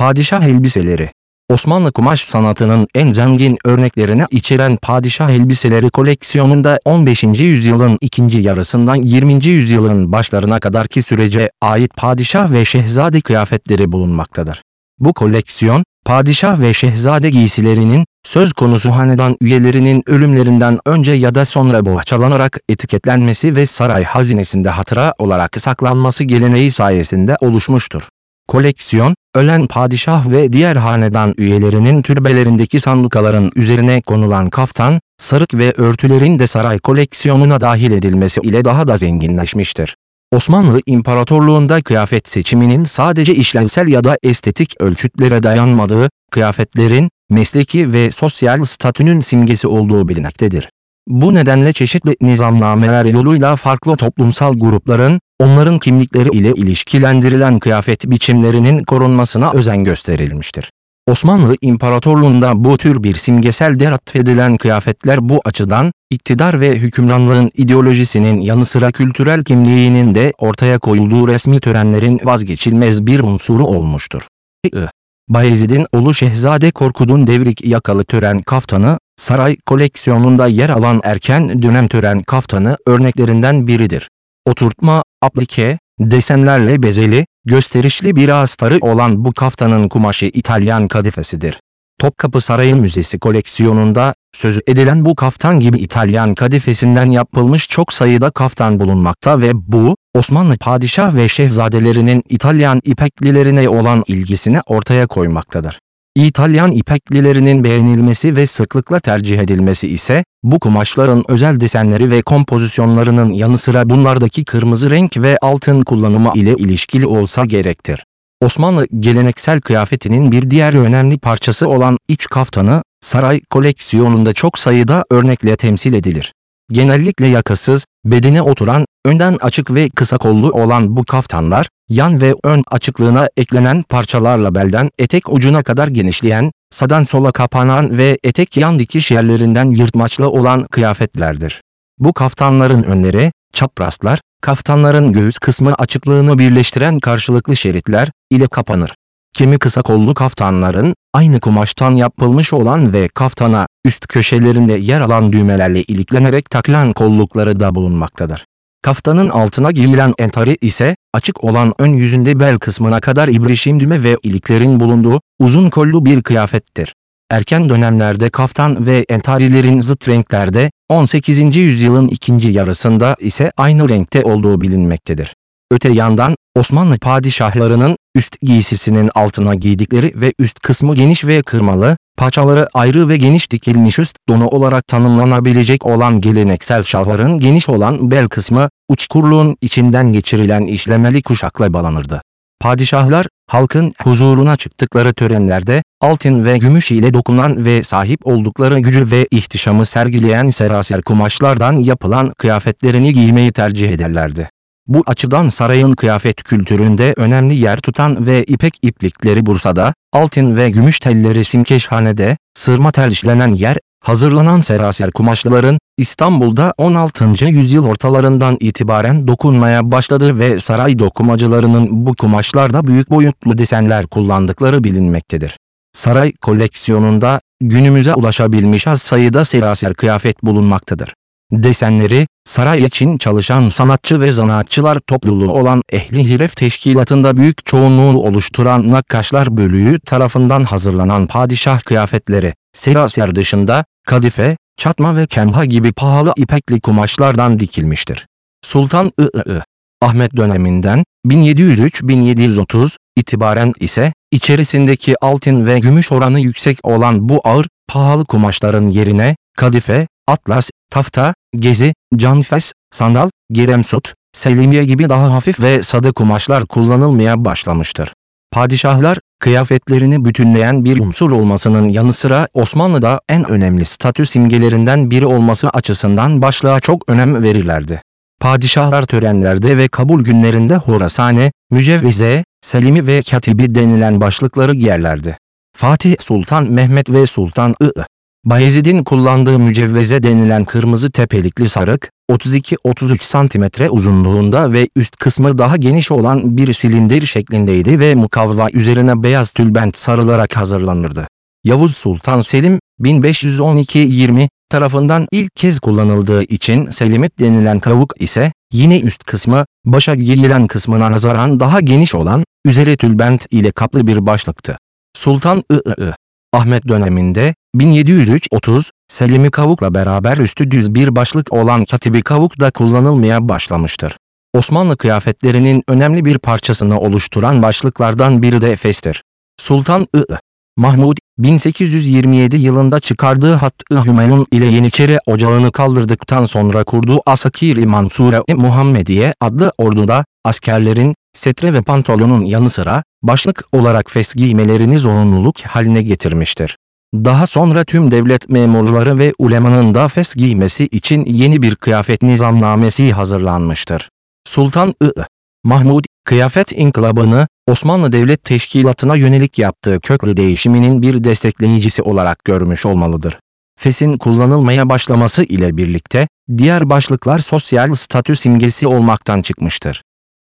Padişah elbiseleri Osmanlı kumaş sanatının en zengin örneklerini içeren padişah elbiseleri koleksiyonunda 15. yüzyılın ikinci yarısından 20. yüzyılın başlarına kadarki sürece ait padişah ve şehzade kıyafetleri bulunmaktadır. Bu koleksiyon, padişah ve şehzade giysilerinin, söz konusu hanedan üyelerinin ölümlerinden önce ya da sonra boğaçalanarak etiketlenmesi ve saray hazinesinde hatıra olarak saklanması geleneği sayesinde oluşmuştur. Koleksiyon, ölen padişah ve diğer hanedan üyelerinin türbelerindeki sandukaların üzerine konulan kaftan, sarık ve örtülerin de saray koleksiyonuna dahil edilmesi ile daha da zenginleşmiştir. Osmanlı İmparatorluğunda kıyafet seçiminin sadece işlevsel ya da estetik ölçütlere dayanmadığı, kıyafetlerin, mesleki ve sosyal statünün simgesi olduğu bilinmektedir. Bu nedenle çeşitli nizamnameler yoluyla farklı toplumsal grupların, onların kimlikleri ile ilişkilendirilen kıyafet biçimlerinin korunmasına özen gösterilmiştir. Osmanlı İmparatorluğunda bu tür bir simgesel de atfedilen kıyafetler bu açıdan, iktidar ve hükümranlığın ideolojisinin yanı sıra kültürel kimliğinin de ortaya koyulduğu resmi törenlerin vazgeçilmez bir unsuru olmuştur. Bayezid'in oğlu Şehzade Korkut'un devrik yakalı tören kaftanı, saray koleksiyonunda yer alan erken dönem tören kaftanı örneklerinden biridir. Oturtma, aplike, desenlerle bezeli, gösterişli bir astarı olan bu kaftanın kumaşı İtalyan kadifesidir. Topkapı Sarayı Müzesi koleksiyonunda sözü edilen bu kaftan gibi İtalyan kadifesinden yapılmış çok sayıda kaftan bulunmakta ve bu, Osmanlı padişah ve şehzadelerinin İtalyan ipeklilerine olan ilgisini ortaya koymaktadır. İtalyan ipeklilerinin beğenilmesi ve sıklıkla tercih edilmesi ise, bu kumaşların özel desenleri ve kompozisyonlarının yanı sıra bunlardaki kırmızı renk ve altın kullanımı ile ilişkili olsa gerektir. Osmanlı geleneksel kıyafetinin bir diğer önemli parçası olan iç kaftanı, saray koleksiyonunda çok sayıda örnekle temsil edilir. Genellikle yakasız, bedene oturan, önden açık ve kısa kollu olan bu kaftanlar, yan ve ön açıklığına eklenen parçalarla belden etek ucuna kadar genişleyen, sadan sola kapanan ve etek yan dikiş yerlerinden yırtmaçlı olan kıyafetlerdir. Bu kaftanların önleri, çaprazlar, kaftanların göğüs kısmı açıklığını birleştiren karşılıklı şeritler ile kapanır. Kimi kısa kollu kaftanların, aynı kumaştan yapılmış olan ve kaftana, üst köşelerinde yer alan düğmelerle iliklenerek takılan kollukları da bulunmaktadır. Kaftanın altına giyilen entari ise, açık olan ön yüzünde bel kısmına kadar ibrişim düğme ve iliklerin bulunduğu, uzun kollu bir kıyafettir. Erken dönemlerde kaftan ve entarilerin zıt renklerde, 18. yüzyılın ikinci yarısında ise aynı renkte olduğu bilinmektedir. Öte yandan, Osmanlı padişahlarının üst giysisinin altına giydikleri ve üst kısmı geniş ve kırmalı, paçaları ayrı ve geniş dikilmiş üst donu olarak tanımlanabilecek olan geleneksel şalvarın geniş olan bel kısmı, uçkurluğun içinden geçirilen işlemeli kuşakla bağlanırdı. Padişahlar, halkın huzuruna çıktıkları törenlerde, altın ve gümüş ile dokunan ve sahip oldukları gücü ve ihtişamı sergileyen seraser kumaşlardan yapılan kıyafetlerini giymeyi tercih ederlerdi. Bu açıdan sarayın kıyafet kültüründe önemli yer tutan ve ipek iplikleri Bursa'da, altın ve gümüş telleri Simkeşhane'de, sırma tel işlenen yer, hazırlanan seraser kumaşların İstanbul'da 16. yüzyıl ortalarından itibaren dokunmaya başladı ve saray dokumacılarının bu kumaşlarda büyük boyutlu desenler kullandıkları bilinmektedir. Saray koleksiyonunda günümüze ulaşabilmiş az sayıda seraser kıyafet bulunmaktadır. Desenleri, saray için çalışan sanatçı ve zanaatçılar topluluğu olan Ehli Hiref Teşkilatı'nda büyük çoğunluğu oluşturan nakkaşlar bölüğü tarafından hazırlanan padişah kıyafetleri, seraser dışında, kadife, çatma ve kemha gibi pahalı ipekli kumaşlardan dikilmiştir. Sultan I.I. Ahmet döneminden 1703-1730 itibaren ise içerisindeki altın ve gümüş oranı yüksek olan bu ağır, pahalı kumaşların yerine kadife, atlas, tafta, gezi, canfes, sandal, giremsut, selimiye gibi daha hafif ve sade kumaşlar kullanılmaya başlamıştır. Padişahlar, kıyafetlerini bütünleyen bir unsur olmasının yanı sıra Osmanlı'da en önemli statü simgelerinden biri olması açısından başlığa çok önem verirlerdi. Padişahlar törenlerde ve kabul günlerinde horasane, mücevvize, selimi ve katibi denilen başlıkları giyerlerdi. Fatih Sultan Mehmet ve Sultan I. Bayezid'in kullandığı mücevveze denilen kırmızı tepelikli sarık, 32-33 cm uzunluğunda ve üst kısmı daha geniş olan bir silindir şeklindeydi ve mukavva üzerine beyaz tülbent sarılarak hazırlanırdı. Yavuz Sultan Selim, 1512-20 tarafından ilk kez kullanıldığı için selimit denilen kavuk ise, yine üst kısmı, başa giyilen kısmına nazaran daha geniş olan, üzeri tülbent ile kaplı bir başlıktı. Sultan I.I. Ahmet döneminde 1703-30 Selimi Kavuk'la beraber üstü düz bir başlık olan Katibi Kavuk da kullanılmaya başlamıştır. Osmanlı kıyafetlerinin önemli bir parçasını oluşturan başlıklardan biri de Efes'tir. Sultan I. Mahmud 1827 yılında çıkardığı Hatt-ı Hümayun ile Yeniçeri ocağını kaldırdıktan sonra kurduğu Asakir-i Mansure-i Muhammediye adlı orduda askerlerin setre ve pantolonun yanı sıra başlık olarak fes giymelerini zorunluluk haline getirmiştir. Daha sonra tüm devlet memurları ve ulemanın da fes giymesi için yeni bir kıyafet nizamnamesi hazırlanmıştır. Sultan I. Mahmud, kıyafet inkılabını, Osmanlı Devlet Teşkilatı'na yönelik yaptığı köklü değişiminin bir destekleyicisi olarak görmüş olmalıdır. Fes'in kullanılmaya başlaması ile birlikte, diğer başlıklar sosyal statü simgesi olmaktan çıkmıştır.